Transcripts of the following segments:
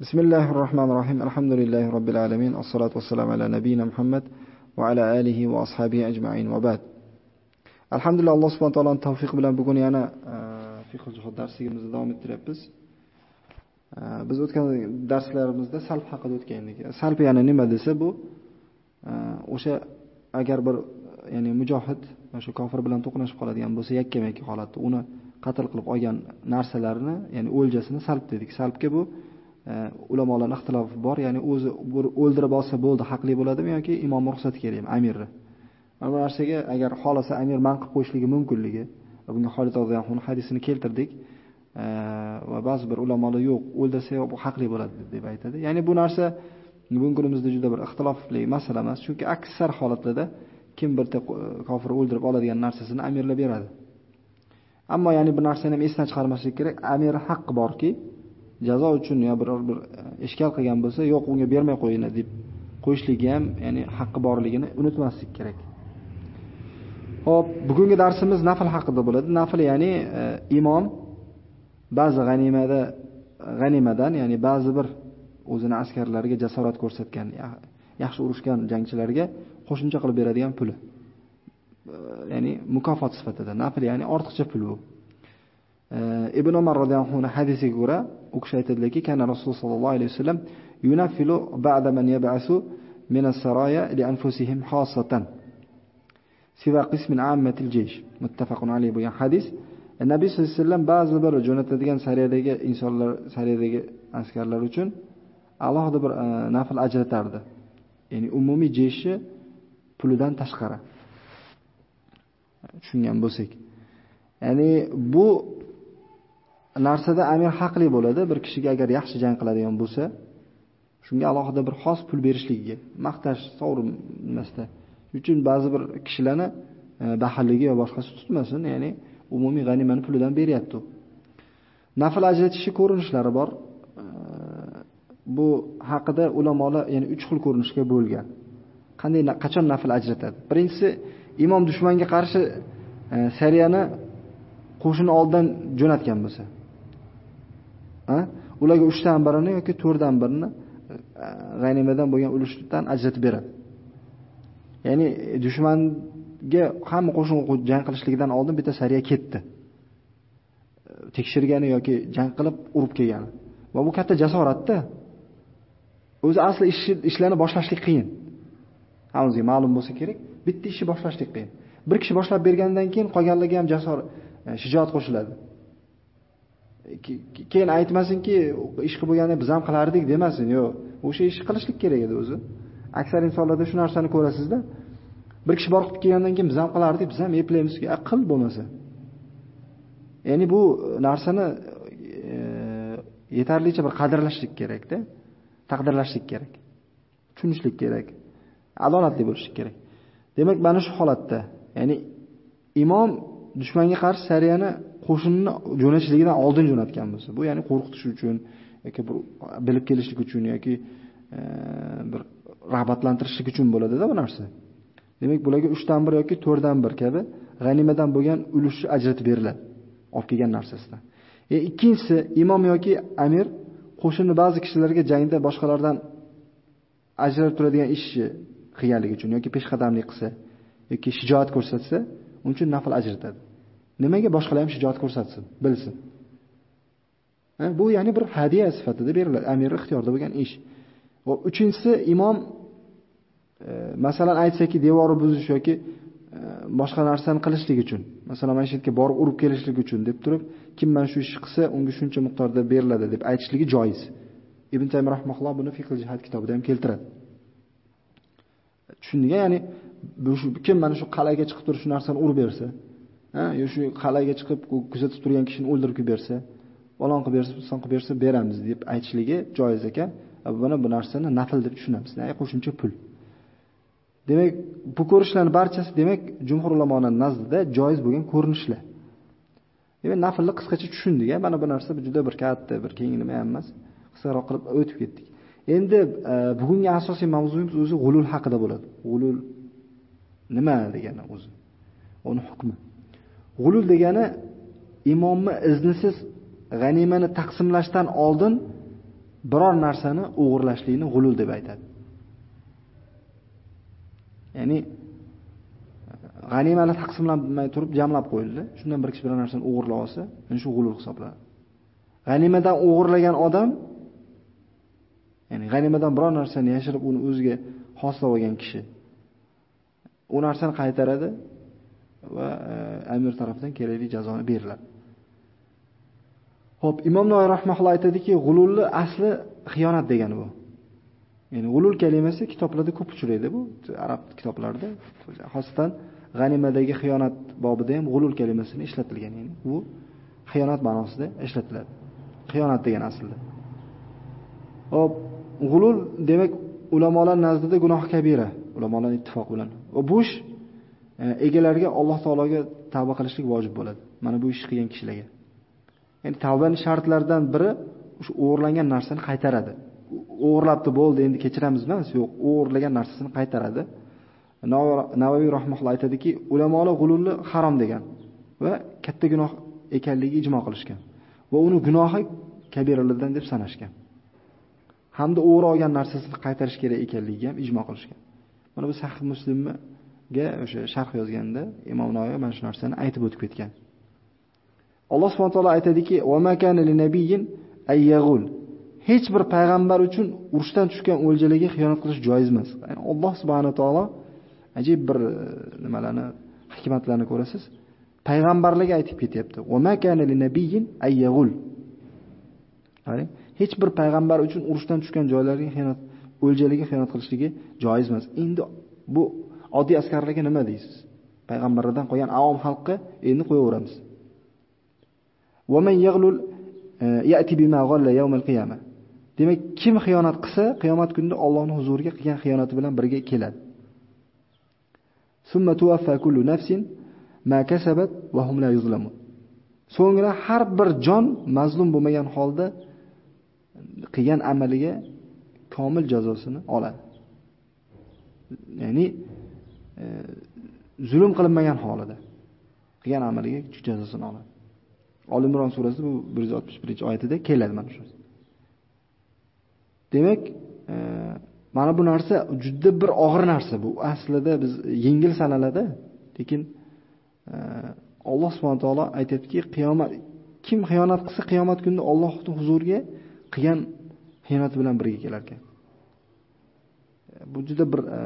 بسم الله الرحمن الرحيم الحمد لله رب العالمين الصلاة والسلام على نبينا محمد وعلى آله وأصحابه أجمعين وبعد alhamdulillah alloh subhana taoloning tavfiqi bilan bugun yana fiqh jihod darsligimizni davom ettiryapmiz biz o'tgan darslarimizda salb haqida o'tgan edik salb yana nima desa bu o'sha agar bir ya'ni mujohid o'sha kofir bilan to'qnashib qoladigan bo'lsa yakkama yakka holatda uni qatl qilib olgan narsalarni ya'ni o'ljasini salb dedik salbga bu E, ulamolarning ixtilofi bor ya'ni o'zi o'ldirib olsa bo'ldi haqli bo'ladimi yoki imomni ruxsati kerakmi amirni. Mana bu narsaga agar xohlasa amir man qilib qo'yishligi mumkinligi bunga Xolid roziyallohu hadisini keltirdik e, va ba'zi bir ulamolar yo'q o'ldirsa bu haqli bo'ladi deb aytadi. Ya'ni bu narsa bugungi kunimizda juda bir ixtilofli masala emas chunki aksar holatlarda kim birta kofir o'ldirib oladigan narsasini amirlar beradi. Ammo ya'ni bir narsani ham esdan chiqarmaslik kerak. Amir haqqi borki jazo uchun yo biror bir e, ishkal qilgan bo'lsa yo'q unga bermay qo'yinglar deb qo'yishligi ham ya'ni haqqi borligini unutmaslik kerak Xo'p, bugungi darsimiz nafl haqida bo'ladi. Nafl ya'ni e, imom ba'zi g'animada g'animadan, ya'ni ba'zi bir o'zini askarlariga jasorat ko'rsatgan, yaxshi urushgan jangchilarga qo'shimcha qilib beradigan puli. E, ya'ni mukofot sifatida. Nafl ya'ni ortiqcha pul bu. E, Ibn Umar radhiyallohu anhu hadisiga ko'ra, u kishi aytadilarki, kana Rasululloh sollallohu alayhi vasallam yunafilu ba'da man yab'asu min as-saraya li anfusihim xossatan. siva qismin ammatil jaysh muttafaqun alayhi bo'lgan hadis. Nabiy sallallohu alayhi vasallam ba'zi bir jo'natadigan sariyadagi insonlar sariyadagi askarlar uchun alohida bir e, nafl ajratardi. Ya'ni umumiy jeyshni pulidan tashqari. Tushungan bo'lsak. Ya'ni bu narsada amir haqli bo'ladi bir kishiga agar yaxshi jang qiladigan bo'lsa shunga alohida bir xos pul berishligiga maqtash sovrinmasda uchun ba'zi bir kishilarni e, baxilligi va boshqasi tutmasin, ya'ni umumiy g'animani pulidan beryapti. Nafl ajratishi ko'rinishlari bor. E, bu haqida ulamolar ya'ni 3 xil ko'rinishga bo'lgan. Qanday qachon nafl ajratadi? Birinchisi imom dushmanga qarshi e, sariyani qo'shin oldidan jo'natgan bo'lsa. Ha? Ularga 3 dan birini yoki 4 dan birini e, g'animadan bo'lgan ulushdan ajratib beradi. Ya'ni e, dushmanga hamma qo'shin jang qilishligidan oldin bitta sariya ketdi. E, tekshirgani yoki jang qilib urib kelgani. Va bu katta jasoratda. O'zi asli ishlarni boshlashlik qiyin. Hammamizga ma'lum bo'lsa kerak, bitta ishni boshlashlik qiyin. Bir kishi boshlab bergandan keyin qolganlarga ham jasor, shijoat qo'shiladi. Keyin aytmasinki, ish qilib bo'lganda biz ham qilardik demasin, yo'q. O'sha ishni qilishlik kerak edi o'zi. aksar insonlarda shu narsani ko'rasizda bir kishi borib kelgandan keyin biz ham qilardik biz ham eplaymiz qil bo'lmasa ya'ni bu narsani e, yetarlicha bir qadrlashlik kerakda taqdirlashlik kerak tushunishlik kerak adolatli bo'lishlik kerak demak mana shu holatda ya'ni imom dushmanga qarshi sariyani qo'shinni jo'natishligidan oldin jo'natgan bo'lsa bu ya'ni qo'rqitish uchun yoki bir bilib kelishlik uchun yoki e, bir rag'batlantirishlik uchun bo'ladida bu narsa. Demak, bularga 3 dan 1 yoki 4 dan 1 kabi g'animadan bo'lgan ulushni ajratib beriladi. Olib kelgan narsasidan. E, ikkinchisi imom yoki amir qo'shinni ba'zi kishilarga jangda boshqalardan ajralib turadigan ishni qilganligi uchun yoki peshqadamlik qilsa yoki shijoat ko'rsatsa, uning uchun nafl ajratadi. Nimaga boshqalar ham shijoat ko'rsatsin, bilsin. Bu ya'ni bir hadiya sifatida beriladi, amir ixtiyorida bo'lgan ish. Va uchinchisi imom e, masalan aytsaki devorni buzish yoki e, boshqa narsani qilishlik uchun, masalan mana shu yerga borib urib kelishlik uchun deb turib, kim mana shu ishni qilsa, unga shuncha miqdorda beriladi deb aytishligi joiz. Ibn Taymiyy rahimahulloh buni fiqh jihat kitobida ham keltiradi. Tushundingiz, ya'ni bu kim mana shu qal'aga chiqib turib shu narsani urib bersa, ha, yo shu qal'aga chiqib kuzatib turgan kishini o'ldirib bersa, balon qilib bersa, son qilib bersa beramiz deb aytishligi joiz ekan. mana bu narsani nafl deb tushunamiz, qo'shimcha pul. Demak, bu ko'rinishlarni barchasi demak jumhur ulamoni nazdida joiz bo'lgan ko'rinishlar. Demak, naflni qisqacha tushundik, mana bu narsa juda bir katta, bir keng nima ham emas. Qisqaroq qilib o'tib ketdik. Endi e, bugungi asosiy mavzuyimiz o'zi g'ulul haqida bo'ladi. G'ulul nima degani o'zi? Uni hukmi. G'ulul degani imomni iznisiz g'animani taqsimlashdan oldin biror narsani o'g'irlashlikni g'ulul deb aytadi. Ya'ni g'animalar taqsimlanmay turib jamlab qo'yildi. Shundan bir kishi biror narsani o'g'irlab olsa, mana shu g'ulul hisoblanadi. G'animadan o'g'irlagan odam ya'ni g'animadan biror narsani yashirib uni o'ziga xoslab olgan kishi u narsani qaytaradi va e, amir tomonidan kerakli jazoni beriladi. ho'p Imom noy rahmaulloh aytadiki, g'ululni asli xiyonat degani bu. Ya'ni g'ulul kalimasi kitoblarda ko'p uchraydi bu, arab kitoblarida. Xosatan g'animadagi xiyonat bobida ham g'ulul kalimasini ishlatilgan, ya'ni bu xiyonat ma'nosida ishlatiladi. Xiyonat degan aslida. Hop, g'ulul demak ulamolar nazdida gunoh kabira, ulamolar ittifoq bilan. Va bu ish E, egalariga Alloh taologa tavba qilishlik vojib bo'ladi. Mana bu ish qilgan kishilarga. Ya'ni tavbaning shartlaridan biri o'sha o'g'irlangan narsani qaytaradi. O'g'irlabdi bo'ldi, endi kechiramiz emas, yo'q, o'g'irlagan narsasini qaytaradi. Navoiy rahimahulloh aytadiki, ulamolar g'ululni harom degan va katta gunoh ekanligi ijmo qilishgan. Va uni gunohi kabiralardan deb sanashgan. Hamda o'g'ri olgan narsasini qaytarish kerak ekanligiga ham ijmo qilishgan. Mana bu Sahih ga o'sha sharh yozganda Imom Navoiy mana shu narsani aytib o'tib ketgan. Alloh subhanahu taolo aytadiki: "Va makana linabiyyin ayyagul." Hech bir payg'ambar uchun urushdan tushgan o'ljalarga xiyonat qilish joiz emas. Yani Alloh subhanahu taolo ajib bir e, nimalarni hikmatlarni ko'rasiz. Payg'ambarlarga aytib ketyapti. "Va makana linabiyyin ayyagul." Ya'ni hech bir payg'ambar uchun urushdan tushgan joylarga xiyonat, o'ljalarga xiyonat qilishligi joiz emas. Endi bu oddiy askarlarga nima deysiz? Payg'ambarlardan qolgan avom xalqqa endi qo'yaveramiz. E, Demak kim xiyonat qilsa qiyomat kunida ollohni huzuriga qilgan xiyonati bilan birga keladi. So'ngra har bir jon mazlum bo'lmagan holda qilgan amaliga komil jazosini oladi. Ya'ni zulm qilinmagan holida qilgan amaliga jazosini oladi Oli Imron surasi bu 161-oyatida keladi mana shu. Demak, e, mana bu narsa juda bir og'ir narsa bu. Aslida biz yengil sanaladi, lekin e, Alloh subhanahu taolo aytadiki, qiyomat kim xiyonat qilsa, qiyomat kunida ollohni huzuriga qilgan xiyonati bilan birga kelar ekan. E, bu juda bir e,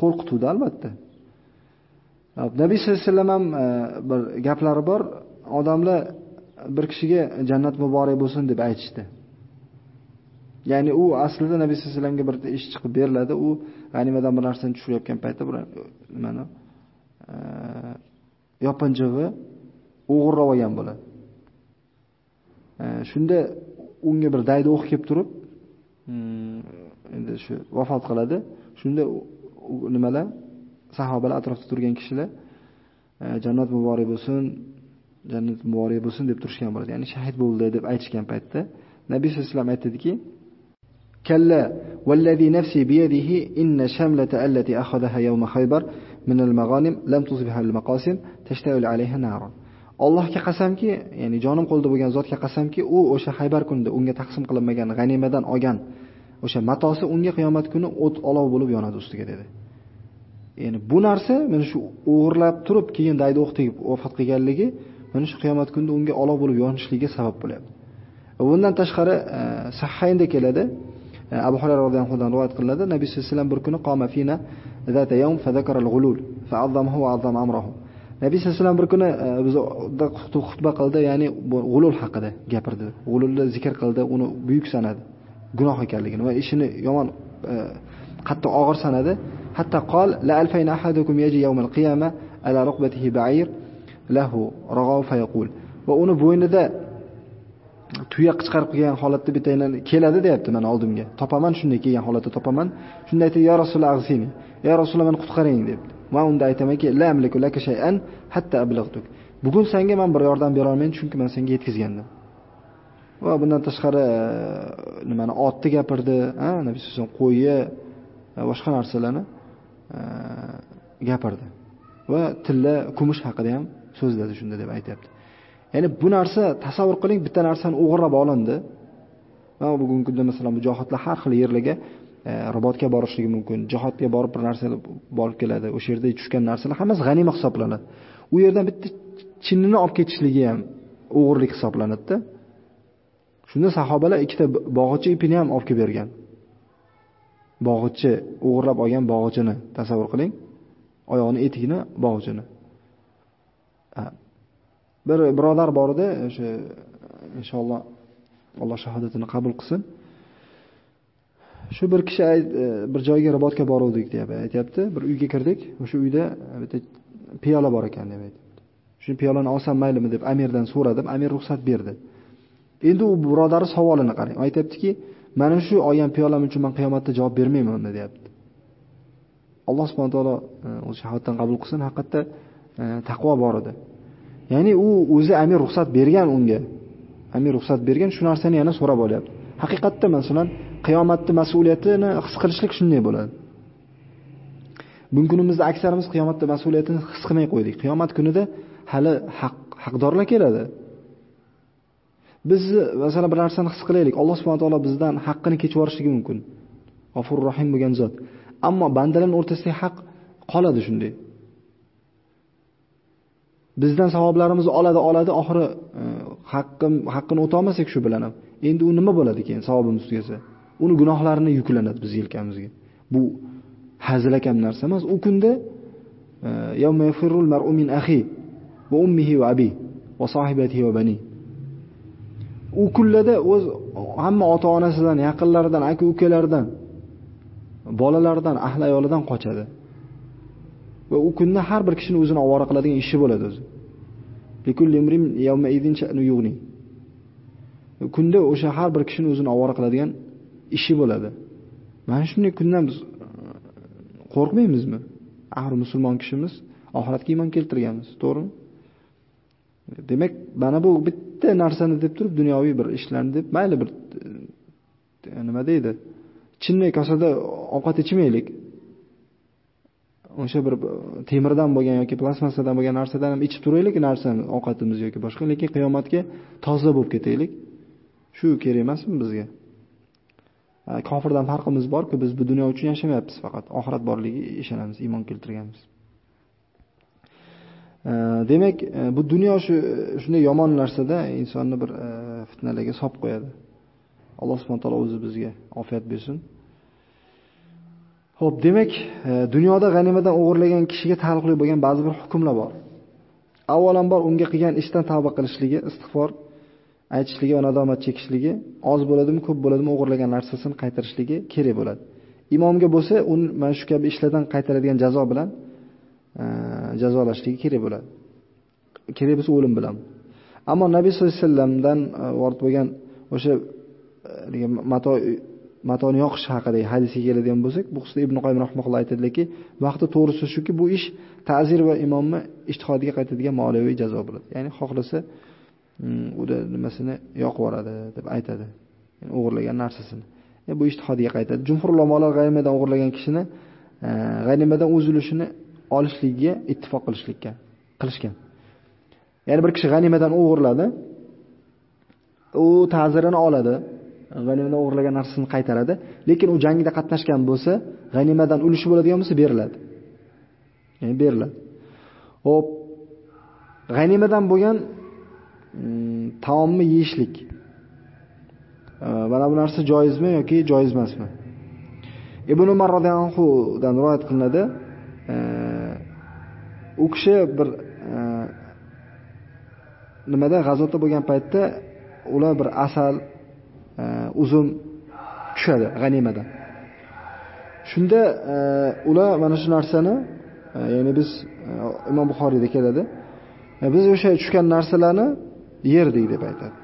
qo'rqituvdi albatta. Nabiy sollallohu alayhi vasallam ham e, bir gaplari bor. odamlar bir kishiga jannat muborak bo'lsin deb aytishdi. Ya'ni u aslida Nabiy sollallohu alayhi vasallamga bir ish chiqib beriladi, u g'animadan bir narsani tushirayotgan paytda bir nimani e, yopinchig'i o'g'irlab olgan bo'ladi. E, shunda unga bir daydi o'q kelib turib, hmm, endi shu vafot qiladi. Shunda nimalar sahobalar atrofda turgan kishilar e, jannat muborak bo'lsin, jannat muborak bo'lsin deb turishgan bo'ladi. Ya'ni shahid bo'ldi deb aytishgan paytda Nabiy sollallohu alayhi vasallam aytadiki: "Kalla vallazi nafsi biyadihi inna shamlata allati akhadaha yawma Khaybar min al-maghanim lam tusbiha al-maqasim alayha nar Allohga qasamki, ya'ni jonim qo'lda bo'lgan zotga qasamki, u o'sha Xaybar kunida unga taqsim qilinmagan g'animadan olgan o'sha matosi unga qiyomat kuni o't olov bo'lib yonadi ustiga dedi. Ya'ni bu narsa mana shu o'g'irlab turib keyin daydo'q tegib vafot qilganligi mana shu qiyomat kunida unga olov bo'lib yonishligiga sabab bo'lyapti. Va bundan tashqari e, sahhaynda keladi. E, Abu Hurayra radhiyallohu rivoyat qilinadi. Nabiy sallallohu alayhi vasallam bir kuni qoma fina zata yawm fa zakara al-ghulul fa wa azzama amrahu. Nabiy sallallohu alayhi vasallam bir kuni e, bizda xutba qildi, ya'ni g'ulul haqida gapirdi. G'ululni zikr qildi, uni buyuk sanadi, gunoh ekanligini va ishini yomon e, qattiq og'ir sanadi. Hatto qol la alfayna ahadukum yaji yawm al-qiyama ala ruqbatihi ba'ir lahu rag'av fayaqul. Va uni bo'ynida tuya qichqarib kelgan holatda bittadan keladi deyapti mana oldimga. Topaman shunday kelgan holatda topaman. Shunda aytdi ya rasululloh ag'sini ya rasululloh meni qutqaring debdi man unda aytamanki la amliku laka shay'an hatta ablaghduk bugun senga man bir yordam bera olmayman chunki man senga yetkazgandim. Va bundan tashqari e, nimani otni gapirdi nabiy sallallohu qo'yi e, boshqa narsalarni e, gapirdi va tilla kumush haqida ham so'zladi shunda deb aytyapti. Ya'ni bu narsa tasavvur qiling, bitta narsani o'g'irlab olindi. mana bugungi kunda masalan mujohidlar har xil yerlarga ribotga borishligi mumkin jihodga borib bir narsa olib keladi o'sha yerda tushgan narsalar hammasi g'animat hisoblanadi u yerdan bitta chinnini olib ketishligi ham o'g'irlik hisoblanadida shunda sahobalar ikkita bog'ichi ipini ham olib kelib bergan. Bog'ichi o'g'irlab olgan bog'ichini tasavvur qiling. Oyog'ini etigini bog'ichini bir birodar bor edi o'sha inshaalloh alloh shahodatini qabul qilsin. Shu bir kishi e, bir joyga ribotga boruvdik deb aytyapti. Bir uyga kirdik o'sha uyda bitta piyola bor ekan deb aytyapti. Shu piyolani olsam maylimi deb amirdan so'radim. Amir ruxsat berdi. Endi u birodari savolini qarang. Aytyaptiki mana shu olgan piyolam uchun man qiyomatda javob bermayman unda deyapti. Alloh subhana taolo e, o'zi shahodatdan qabul qilsin. Haqiqatda e, taqvo bor edi. Ya'ni u o'zi amir ruxsat bergan unga. Amir ruxsat bergan shu narsani yana so'rab olyapti. Haqiqatda masalan qiyomatni mas'uliyatini his qilishlik shunday bo'ladi. Bugungi kunimizda aksarimiz qiyomatda mas'uliyatini his qilmay qo'ydik. Qiyomat kunida hali haq haqdorlar keladi. Biz masalan bir narsani his qilaylik. Alloh subhana taolo bizdan haqqini kechib yuborishligi mumkin. G'ofur rohim bo'lgan zot. Ammo bandalarni o'rtasidagi haq qoladi shunday. Bizdan savoblarimizni oladi oladi oxiri e, haqqim haqqini o'tolmasak shu bilan ham endi u nima bo'ladi keyin savobimiz tugasa? Uni gunohlarini yuklanadi biz yelkamizga. Bu hazilakam narsa emas. U kunda e, yawma yafirrul mar'u min akhi va ummihi va abi va sohibatihi va bani. U kunlarda o'z hamma ota onasidan yaqinlaridan aka ukalaridan bolalaridan ahli ayolidan qochadi. Va u kunda har bir kishini o'zini ovora qiladigan ishi bo'ladi o'zi. Kunda o'sha har bir kishini o'zini ovora qiladigan ishi bo'ladi. Mana shunday kundan biz e, qo'rqmaymizmi? Axir musulmon kishimiz oxiratga iymon keltirganmiz to'g'rimi? Demak mana bu bitta narsani deb turib dunyoviy bir ishlarni deb mayli bir e, nima deydi chinni kosada ovqat ichmaylik. O'sha bir e, temirdan bo'lgan yoki plastmassadan bo'lgan narsadan ham ichib turaylik narsani ovqatimiz yoki boshqa lekin qiyomatga toza bo'lib ketaylik. Shu kerak emasmi bizga? E, kofirdan farqimiz borku biz bu dunyo uchun yashamayapmiz faqat oxirat borligiga ishonamiz iymon keltirganmiz. Demak e, bu dunyo shu shunday yomon narsada insonni bir e, fitnalarga solib qo'yadi alloh subhana taolo o'zi bizga ofiyat bersin ho'p demak, e, dunyoda g'animadan o'g'irlagan kishiga taalluqli bo'lgan ba'zi bir hukmlar bor. Avvalambor unga qilgan ishdan tavba qilishligi, istig'for aytishligi va nadomat chekishligi, oz bo'ladimi, ko'p bo'ladimi o'g'irlagan narsasini qaytarishligi kerak bo'ladi. Imomga bo'lsa, uni mana shu kabi ishlardan qaytaradigan jazo bilan jazolashligi kerak bo'ladi. Kerak bo'lsa o'lim bilan. Ammo Nabiy sollallohu alayhi vasallamdan e, vorid bo'lgan o'sha e, mato matoni yoqish haqidagi hadisga keladigan bo'lsak, bu xususda Ibn Qoyim rahmaulloh aytadilarki, vaqti to'g'risi shuki, bu ish ta'zir va imomni ijtihodiga qaytadigan moliyaviy jazo bo'ladi. Ya'ni xohlasa mm, uni nimasini yoqib yuboradi deb aytadi. Ya'ni o'g'irlagan narsasini. E, bu ijtihodiga qaytadi. Jumhur ulamolar g'animadan o'g'irlagan kishini e, g'animadan uzilishini olishligiga ittifoq qilishlikka qilishgan. Ya'ni bir kishi g'animadan o'g'irladi, u ta'zirini oladi. g'animadan o'g'irlagan narsasini qaytaradi. Lekin u jangda qatnashgan bo'lsa g'animadan ulushi bo'ladigan bo'lsa beriladi. Ya'ni beriladi. Ho'p g'animadan bo'lgan mm, taomni yeyishlik. Mana bu narsa joizmi yoki joiz emasmi ibn umar roziyallohu anhudan rivoyat qilinadi. U kishi bir e, nimada g'azotda bo'lgan paytda ular bir asal e, uzum tushadi g'animadan. Shunda e, ular mana shu narsani e, ya'ni biz e, imom buxoriyda keladi e, biz o'sha tushgan narsalarni yerdik deb aytadi.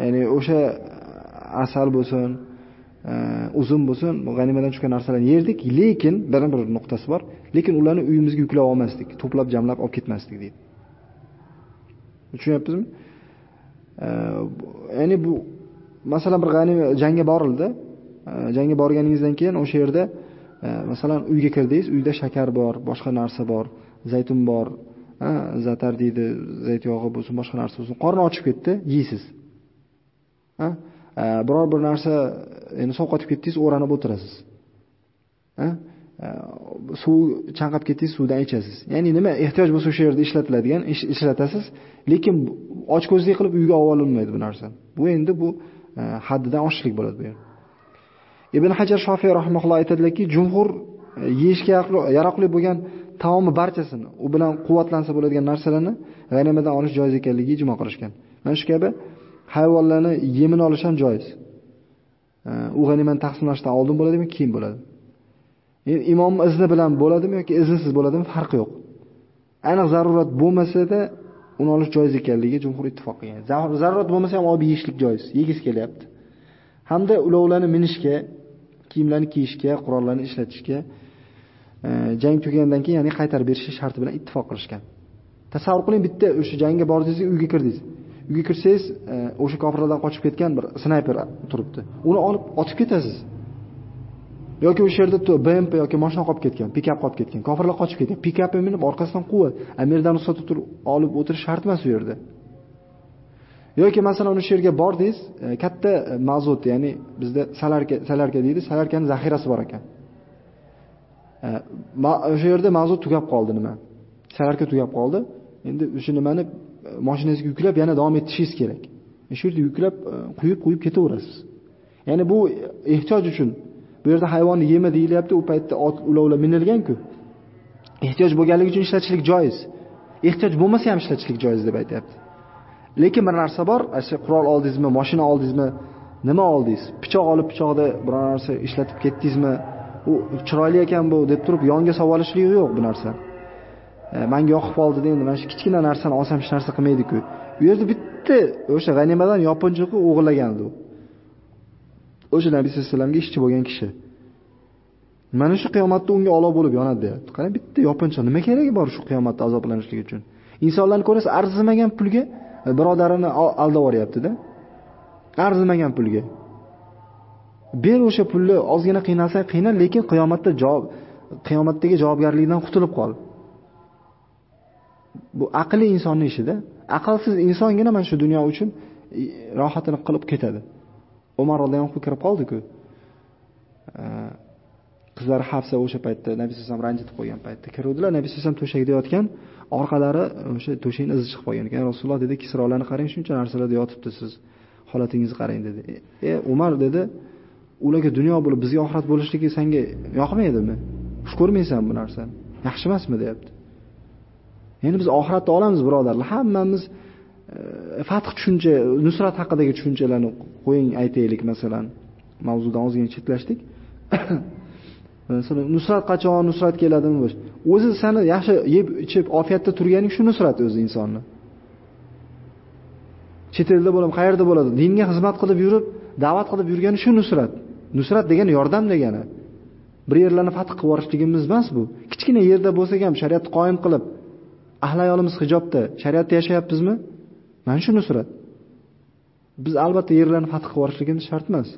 Ya'ni o'sha asal bo'lsin uzun bo'lsin g'animadan tushgan narsalarni yerdik lekin bir bir nuqtasi bor. Lekin ularni uyimizga yuklab olmasdik to'plab jamlab olib ketmasdik deydi. Tushunyapsizmi ya'ni bu masalan bir g'anima jangga borildi. Jangga borganingizdan keyin o'sha yerda e, masalan uyga kirdingiz uyda shakar bor boshqa narsa bor zaytun bor zatar deydi zayt yog'i bo'lsin boshqa narsa bo'lsin qorni ochib ketdi yeysiz. Э, biror bir narsa endi sovqotib ketdingiz, o'ranib o'tirasiz. Э? Э, suv chanqab ketdingiz, suvdan ichasiz. Ya'ni nima ehtiyoj bo'lsa o'sha yerda ishlatiladigan ishlatasiz, lekin ochko'zlik qilib uyga olib olinmaydi bu narsa. Bu endi bu e, haddidan oshishlik bo'ladi bu yer. Ibn Hajar Shofiy rahimahulloh aytadilarki, jumhur e, yeyishga yaroqli bo'lgan taomni barchasini, u bilan quvvatlansa bo'ladigan narsalarni g'animadan olish joiz ekanligiga ijmo qilishgan. Mana shu kabi hayvonlarni yemini olish ham joiz. U g'animat taqsimlashdan oldin bo'ladimi, keyin bo'ladi. Endi imom izni bilan bo'ladimi yoki iznsiz bo'ladimi farqi yo'q. Aniq zarurat bo'lmasa-da uni olish joiz ekanligi jumhur ittifoq qilgan. Zarurat bo'lmasa ham olib yeyishlik joiz, yegisi kelyapti. Hamda ulovlarni minishga, kiyimlarni kiyishga, qurollarni ishlatishga e, jang tugagandan keyin ya'ni qaytarib berishi sharti bilan ittifoq qilishgan. Tasavvur qiling, bitta o'sha jangga bordingiz, uyga kirdingiz. Uyga kirsangiz, e, o'sha kofirlardan qochib ketgan bir snayper turibdi. Uni olib otib ketasiz. yoki o'sha yerda BMP yoki mashina qolib ketgan, pikap qolib ketgan, kofirlar qochib ketgan, pikapga e minib orqasidan quvvat, amirdan ruxsat turib olib o'tirish shart emas u yerda. yoki masalan o'sha yerga bordingiz, e, katta mazut, ya'ni bizda salarka salarka deydi, salarkani zaxirasi bor ekan. O'sha yerda mazut tugab qoldi nima? Salarka tugab qoldi. Endi o'sha nimani mashinangizga yuklab yana davom etishingiz kerak. E, shu yerda yuklab e, quyib quyib ketaverasiz. Ya'ni bu e, ehtiyoj uchun Bu yerda hayvonni yema deyilyapti, u paytda ot ulovlar minilgan-ku. Ehtiyoj bo'lganligi uchun ishlatishlik joiz. Ehtiyoj bo'lmasa ham ishlatishlik joiz deb aytyapti. Lekin bir narsa bor, o'sha qurol oldingizmi, mashina oldingizmi, nima oldingiz? Pichoq olib pichoqda biror narsa ishlatib ketdingizmi? U chiroyli ekan bu deb turib yonga savolishlik yo'q bu narsa. E, manga yoqib qoldi endi mana shu kichkina narsani olsam hech narsa qilmaydi-ku. U yerda bitta o'sha g'animadan yopinchiqni o'g'irlagandi u. o'sha nabiy sallallohu alayhi vasallamga ishchi bo'lgan kishi. Mana shu qiyomatda unga olov bo'lib yonadi deyapti. Qarang bitta yopinchiq nima keragi bor shu qiyomatda azoblanishlik uchun? Insonlarni ko'rasiz arzimagan pulga e, birodarini aldab yuboryaptida arzimagan pulga. Ber o'sha pulni ozgina qiynalsang qiynal lekin qiyomatda javob qiyomatdagi javobgarlikdan qutulib qol. Bu aqlli insonni ishida aqlsiz insongina mana shu dunyo uchun e, rohatini qilib ketadi Umar roziyallohu anhu kirib qoldi-ku. E, Qizlar Hafsa o'sha paytda Nabiy sollallohu alayhi ranjitib qo'ygan paytda kiruvdilar. Nabiy sollallohu alayhi to'shakda yotgan, orqalari o'sha to'shakni izi chiqib qolgan ekan. Rasululloh dedi, "Kisrolarni qarang, shuncha narsalarda yotibdi siz. Holatingizni qarang" dedi. "E, e Umar dedi, ularga dunyo bo'lib, bizga oxirat bo'lishligi senga yoqmaydimi? Xush ko'rmaysanmi bu narsani? Yaxshi emasmi?" deyapti. Endi biz oxiratda olamiz, birodarlar. Hammamiz e, fath tushuncha, nusrat haqidagi tushunchalarni qo'ying aytaylik masalan. Mavzudan ozgina chetlashdik. Masalan, nusrat qachon nusrat keladimi? O'zi seni yaxshi yeb ichib ofiyatda turganing shu nusrat o'zi insonni. Chet elda bo'lam, qayerda bo'ladi? Dinga xizmat qilib yurib, da'vat qilib yurgani shu nusrat. Nusrat degani yordam degani. Bir yerlarni fath qilib yuborishligimiz emas bu. Kichkina yerda bo'lsak ham shariatni qoyim qilib, ahli ayolimiz hijobda shariatda yashayapmizmi? Mana shu nusrat. Biz albatta yerlarni fath qilib yuborishligimiz shart emas.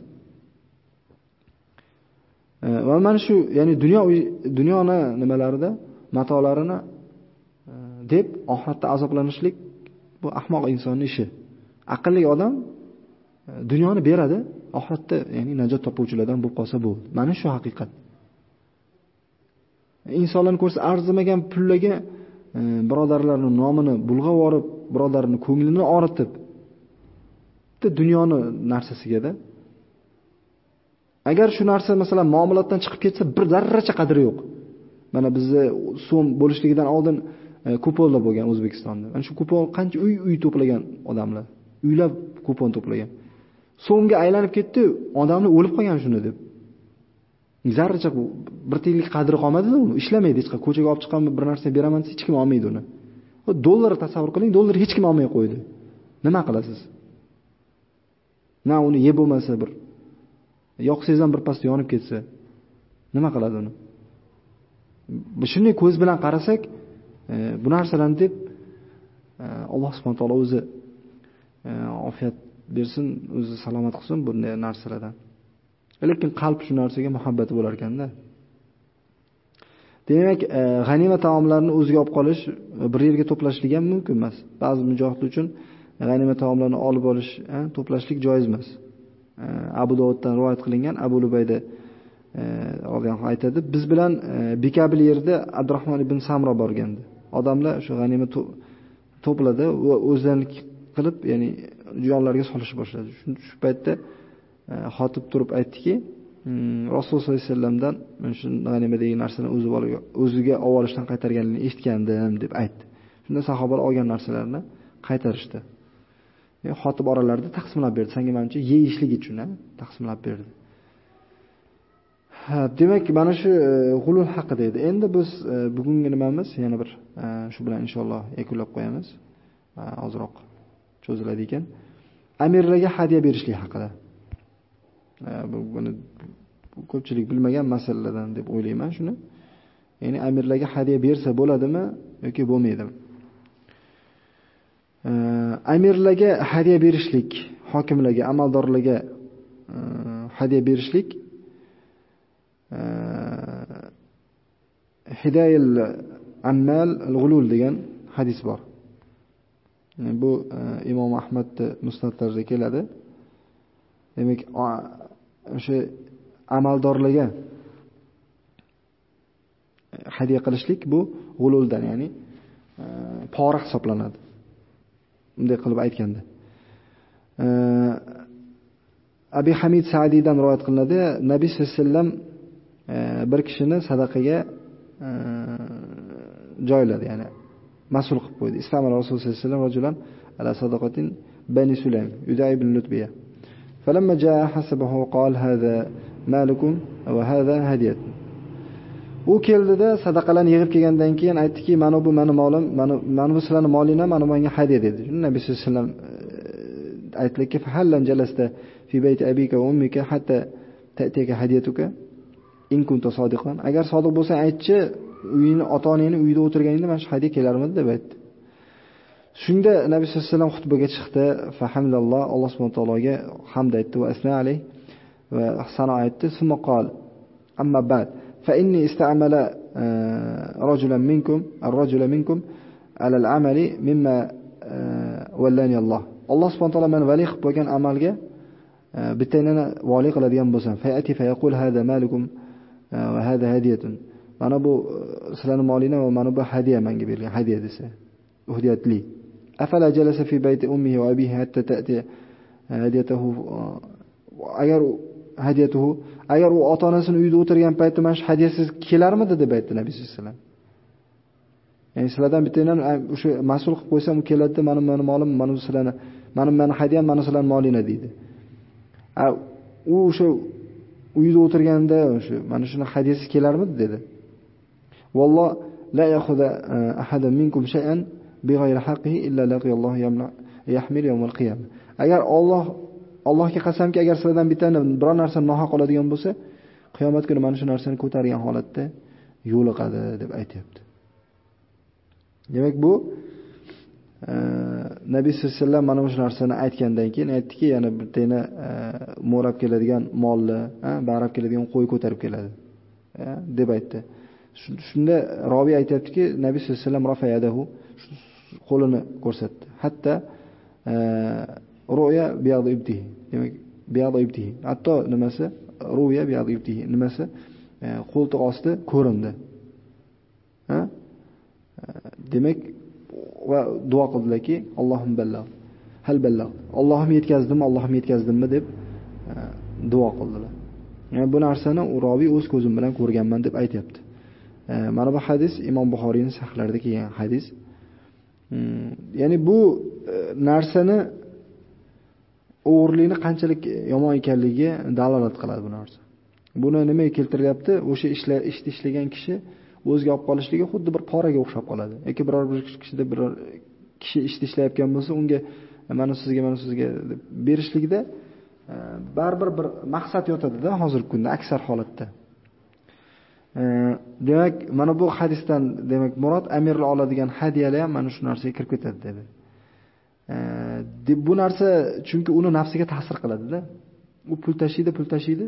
Va mana shu, ya'ni dunyo dunyoni nimalarida matolarini e, deb oxiratda azoblanishlik bu ahmoq insonning ishi. Aqlli odam e, dunyoni beradi, oxiratda ya'ni najot topuvchilardan bo'lib qolsa bu. Mana shu haqiqat. Insonlarni ko'rsa arzimagan pullarga Э, birodarlarning nomini bulg'ab yorib, birodarni ko'nglini og'ritib bitta dunyoni narsasigada. Agar shu narsa masalan muomalatdan chiqib ketsa bir zarracha qadri yo'q. Mana bizni so'm bo'lishligidan oldin e, kuponlar bo'lgan o'zbekistonda. Mana shu kupon qancha uy uy to'plagan odamlar. Uylab kupon to'plagan. So'mga aylanib ketdi odamlar o'lib qolgan shuni deb. Zarracha bir tiyinlik qadri qolmadida uni ishlamaydi hech qachon ko'chaga olib chiqqan bir narsa beraman desa hech kim olmaydi uni. Dollar tasavvur qiling dollar hech kim olmay qo'ydi. Nima qilasiz? Na uni yeb bo'lmasa bir yoqsangiz ham birpasda yonib ketsa nima qiladi uni? Shunday ko'z bilan qarasak e, bu narsalarni deb e, alloh subhana taolo o'zi e, ofiyat bersin o'zi salomat qilsin bunday narsalardan. Lekin qalb shu narsaga muhabbati bo'lar ekanda Demak, g'animat g'anima taomlarini o'ziga olib qolish, e, bir yerga to'plashlik ham mumkin emas. Ba'zi mujohidlar uchun e, g'anima taomlarini olib olish, to'plashlik joiz emas. Abu Dovuddan rivoyat qilingan Abu Lubayda roziyallohu aytadi, biz bilan Bikabil yerda Abdurahmon ibn Samro borgandi. Odamlar shu g'animat to'pladi va o'zlarini qilib, ya'ni jonlarga solishni boshladi. Shu paytda E, xotib turib aytdiki, hmm, Rasululloh sollallohu alayhi vasallamdan mana shu g'animadagi narsani o'ziga olib olishdan qaytarganligini eshitgandim deb aytdi. Shunda sahobalar olgan narsalarni qaytarishdi. E, xotib oralarida taqsimlab berdi. Senga menimcha yeyishlik uchun taqsimlab berdi. Ha, demak, mana shu e, g'ulul haqida edi. Endi biz bugungi nimamiz yana bir shu bilan inshaalloh yakunlab qo'yamiz. Ozroq cho'ziladi ekan. Amirlarga hadya berishlik haqida. Buni ko'pchilik bilmagan masalalardan deb o'ylayman shuni. Ya'ni amirlarga hadya bersa bo'ladimi yoki bo'lmaydimi? amirlarga hadya berishlik, hokimlarga, amaldorlarga hadya berishlik Hidayil Ammal al-Ghulul degan hadis bor. Bu Imom ahmadni musnatlarida keladi. Demak, o'sha amaldorlarga hadya qilishlik bu g'ululdan, ya'ni e, pora hisoblanadi. bunday qilib aytganda. E, Abi hamid sadiydan rivoyat qilinadi nabiy sallallohu alayhi vasallam e, bir kishini sadaqaga joyladi ya'ni mas'ul qilib qo'ydi. Istamala rasululloh sallallohu alayhi vasallam rajulan ala sadaqatin bani sulaym uday ibn lutbiya. فلما جاء حسبه قال هذا مالكم وهذا هدية u keldida sadaqalarni yig'ib kelgandan keyin aytdiki mana bu mani molim mana mana bu sizlarni molinglar mana menga hadya dedi shunda nabiy sallallohu alayhi vasallam e, aytdilarki fahallan jalasta fi bayti abika va ummika hatta ta'tika hadiyatuka in kunta sodiqan agar sodiq bo'lsang aytchi uyingni ota onangni uyida o'tirganingda mana shu hadya kelarmidi deb aytdi Shunda Nabiy sollallohu alayhi vasallam xutbaga chiqdi. Fahamdalloh Alloh subhanahu taologa hamd aytdi va asna alayh va sano aytdi. Summa qol amma ba'd fa inni ista'mala e, rajulan minkum ar-rajula minkum ala al-amali mimma e, wallani Alloh. Alloh subhanahu taolo meni vali qilib qo'ygan amalga e, bittanini vali qiladigan bo'lsam, fa'ati fa yaqul hada malikum va hada hadiyatun. Mana bu sizlarning molingiz va mana bu hadiya menga berilgan hadiya desa, uhdiyatli. Afala jalasa fi bayti ummihi va abihi hatta ta'ti hadiyatuhu agar hadiyatuhu agar u ota onasini uyida o'tirgan paytda mana shu hadiyasiz kelarmidi deb aytdi nabiy sallallohu alayhi vasallam ya'ni sizlardan bittanglar o'sha mas'ul qilib qo'ysam u keladida mana mani molim mana sizlarni mana mani hadyam mana sizlarni molinglar deydi u o'sha uyda o'tirganda o'sha mana shuni hadyasiz kelarmidi dedi valloh la yaxuda ahadan minkum shay'an bighayri haqqihi illa laqiyallohu yahmil yawmal qiyamah agar Alloh Allohga qasamki, agar sizlardan bittani biror narsa nohaq oladigan bo'lsa, qiyomat kuni mana shu narsani ko'targan holatda yo'liqadi deb aytyapti. Demak, bu e, Nabiy sallallohu alayhi vasallam mana shu narsani aytgandan keyin aytdiki, yana bittani e, mo'rab keladigan molni, barab keladigan qo'y ko'tarib keladi, e, deb aytdi. Shunda Robiy aytayaptiki, Nabiy sallallohu alayhi vasallam qo'lini ko'rsatdi. Hatto e, ru'ya biyad ibtihi. Demak biyad ibtihi. Hatto nimasi? Ru'ya biyad ibtihi. Nimasi? E, Qo'ltiq osti ko'rindi. Ha? E, demak va duo qildilarki Allohim ballag hal ballag Allohim yetkazdimmi Allohim yetkazdimmi deb duo qildilar. Yani bu narsani Urobiy o'z ko'zim bilan ko'rganman deb aytyapti. Mana bu hadis Imom Buxoriyning sahihlarida kelgan hadis. Hmm. ya'ni bu e, narsani o'g'irlikni qanchalik yomon ekanligiga dalolat qiladi bu narsa. Buni nimaga keltiryapti O'sha ishlar ishni ishlagan kishi o'ziga olib qolishligi xuddi bir poraga o'xshab qoladi. yoki biror bir kishida biror kishi ishni ishlayotgan bo'lsa, unga mana sizga, mana sizga deb berishlikda e, baribir bir maqsad yotadida hozirgi kunda aksar holatda. Э, demak, mana bu hadisdan demak murod amirlar oladigan hadyalar ham mana shu narsaga kirib ketadi dedi. deb bu narsa chunki uni nafsiga ta'sir qiladida. U pul tashiydi pul tashiydi.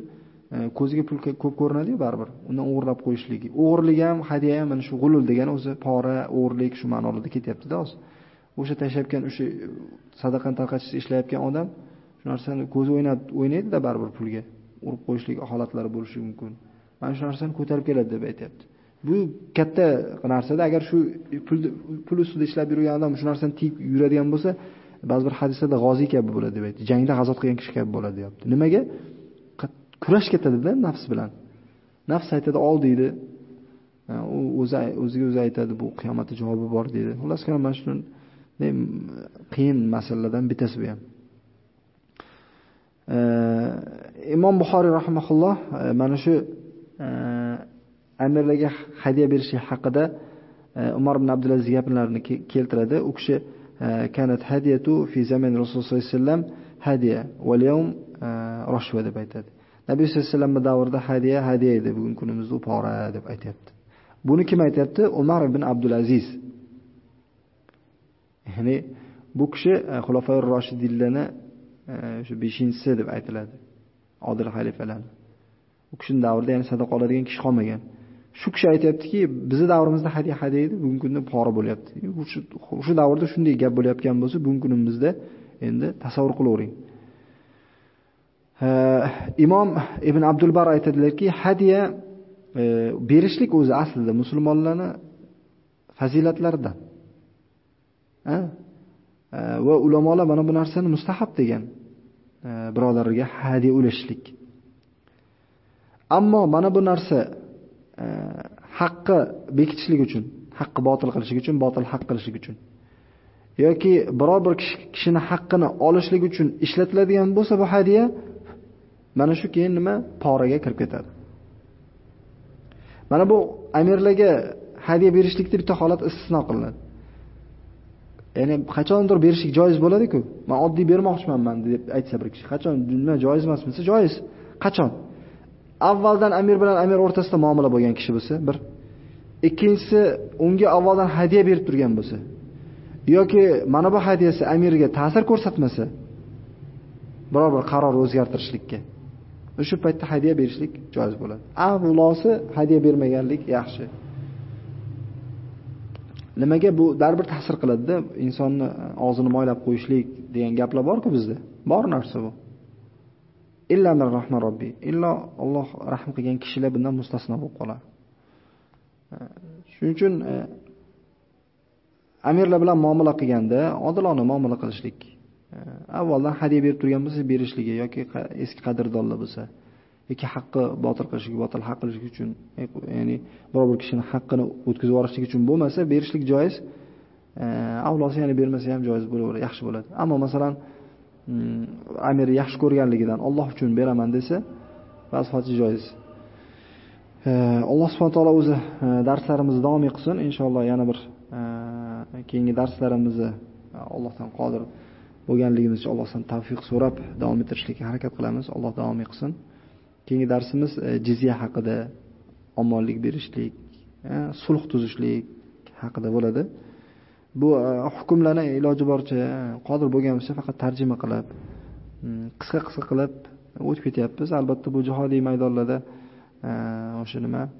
Ko'ziga pul ko'p ko'rinadiyu baribir. Undan o'g'irlab qo'yishligi. O'g'irlik ham hadya ham mana shu g'ulul degani o'zi pora o'g'irlik shu ma'nolarda ketyaptida hozir o'sha tashlayotgan o'sha sadaqani tarqatishda ishlayotgan odam shu narsani ko'zi o'ynab o'ynaydida baribir pulga urib qo'yishlik holatlari bo'lishi mumkin. Mana shu narsani ko'tarib keladi deb aytyapti. Bu katta narsada agar shu pul ustida ishlab yurgan odam shu narsani tiyib yuradigan bo'lsa ba'zi bir hadislarda g'oziy kabi bo'ladi deb aytdi. Jangda g'azot qilgan kishi kabi bo'ladi deyapti. Nimaga? Kurash ketadida nafs bilan. Nafs aytadi ol deydi. U o'zi o'ziga o'zi aytadi bu qiyomatda javobi bor deydi. Xullas mana shu qiyin masalalardan bittasi bu ham. Imom buxoriy rahmaulloh e, mana shu amirlarga hadya berishi haqida e, umar ibn abdulaziz gaplarini keltiradi. U kishi e, kanat hadiyatu fi zaman rasululloh sollallohu alayhi vasallam hadiya val yawm e, roshva deb aytadi. Nabiy sallallohu alayhi vasallam davrida hadiya hadiya edi. Bugungi kunimizda pora deb aytyapti. Buni kim aytyapti? Umar ibn abdulaziz. Ya'ni bu kishi xulofoi roshidillarni shu beshinchisi deb aytiladi. Odil xalifalarni. U kishini davrida ya'ni sadaqa oladigan kishi qolmagan. Shu kishi aytyaptiki bizni davrimizda hadya hadya edi bugungi kunda pora bo'lyapti. O'sha davrda shunday gap bo'layotgan bo'lsa bugungi kunimizda endi tasavvur qilavering imom ibn abdulbar aytadilarki hadya e, berishlik o'zi aslida musulmonlarni fazilatlaridan. E, va ulamolar mana bu narsani mustahab degan e, birodarlarga hadya ulashishlik ammo mana bu narsa e, haqqi bekitishlik uchun haqqi botil qilishlik uchun botil haq qilishlik uchun yoki biror bir kishini haqqini olishlik uchun ishlatiladigan bo'lsa bu hadya mana shu keyin nima poraga kirib ketadi mana bu amirlarga hadya berishlikda bitta holat istisno qilinadi ya'ni qachondir berishlik joiz bo'ladi-ku. Men oddiy bermoqchiman deb aytsa bir kishi, qachon nima joiz emasmi joiz. Qachon? Avvaldan amir bilan amir o'rtasida muomala bo'lgan kishi bo'lsa, bir. Ikkinchisi, unga avvaldan hadya berib turgan bo'lsa, yoki mana bu hadyasi amirga ta'sir ko'rsatmasa, biror bir qaror o'zgartirishlikka. O'sha paytda hadya berishlik joiz bo'ladi. avlosi hadya bermaganlik yaxshi. Nimaga bu baribir ta'sir qiladida insonni e, og'zini moylab qo'yishlik degan gaplar bor-ku bizda. Bor narsa bu. Illa min rahman robbi. Illo Alloh rahm qilgan kishilar bundan mustasno bo'lib qoladi. Shuning uchun e, amirlar bilan muomala qilganda odilona muomala qilishlik. E, avvaldan hadya berib turgan bo'lsa berishligi yoki eski qadrdonlar bo'lsa yoki haqqi botil qilishlik, botil haq qilishlik uchun, e, ya'ni biror bir kishini haqqini o'tkazib yuborishlik uchun bo'lmasa, berishlik joiz. Avlosi ya'ni bermasa ham joiz bo'laveradi, yaxshi bo'ladi. Ammo masalan, amir yaxshi ko'rganligidan Alloh uchun beraman desa, ba'zi joiz. Э, Alloh subhanahu taolo o'zi э, darslarimizni davom qilsin. Inshaalloh yana bir э, keyingi darslarimizni Allohdan qodir bo'lganligimizcha Allohdan tavfiq so'rab davom ettirishlikka harakat qilamiz. Alloh davom qilsin. Keyingi darsimiz e, jizya haqida, omonlik berishlik, e, sulh tuzishlik haqida bo'ladi. Bu e, hukmlarni iloji boricha e, qodir bo'lgan bo'lsa faqat tarjima qilib, mm, qisqa-qisqa qilib o'tib ketyapmiz. Albatta bu jihodiy maydonlarda e, o'sha nima mm,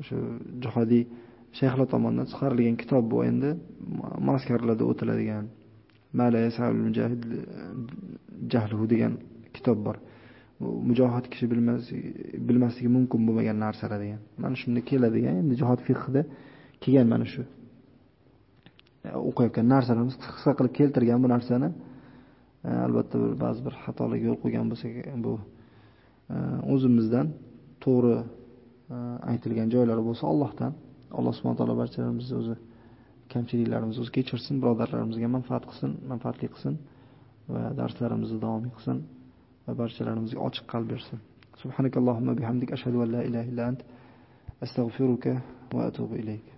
o'sha jihodiy shayxlar tomonidan chiqarilgan kitob bu endi maskarlarda o'tiladigan jahluhu degan kitob bor. mujohid kishi bilmas bilmasligi mumkin bo'lmagan narsalar degan. Mana shunda keladigan endi jihod fiqhida kelgan mana shu. O'qiyotgan narsalarimiz qisqa qilib keltirgan bu narsani e, albatta bir ba'zi bir xatolarga yo'l qo'ygan bo'lsak bu e, o'zimizdan to'g'ri e, aytilgan joylari bo'lsa Allohdan Alloh subhanahu taolo barchalarimizni o'zi kamchiliklarimizni o'zi kechirsin, birodarlarimizga manfaat qilsin, manfaatli qilsin va darslarimizni davomiy qilsin. va barchalarimizga ochiq qalb bersin. Subhanakallohumma bihamdik ashhadu an la ilaha illa ant astagfiruka va atubu ilayk.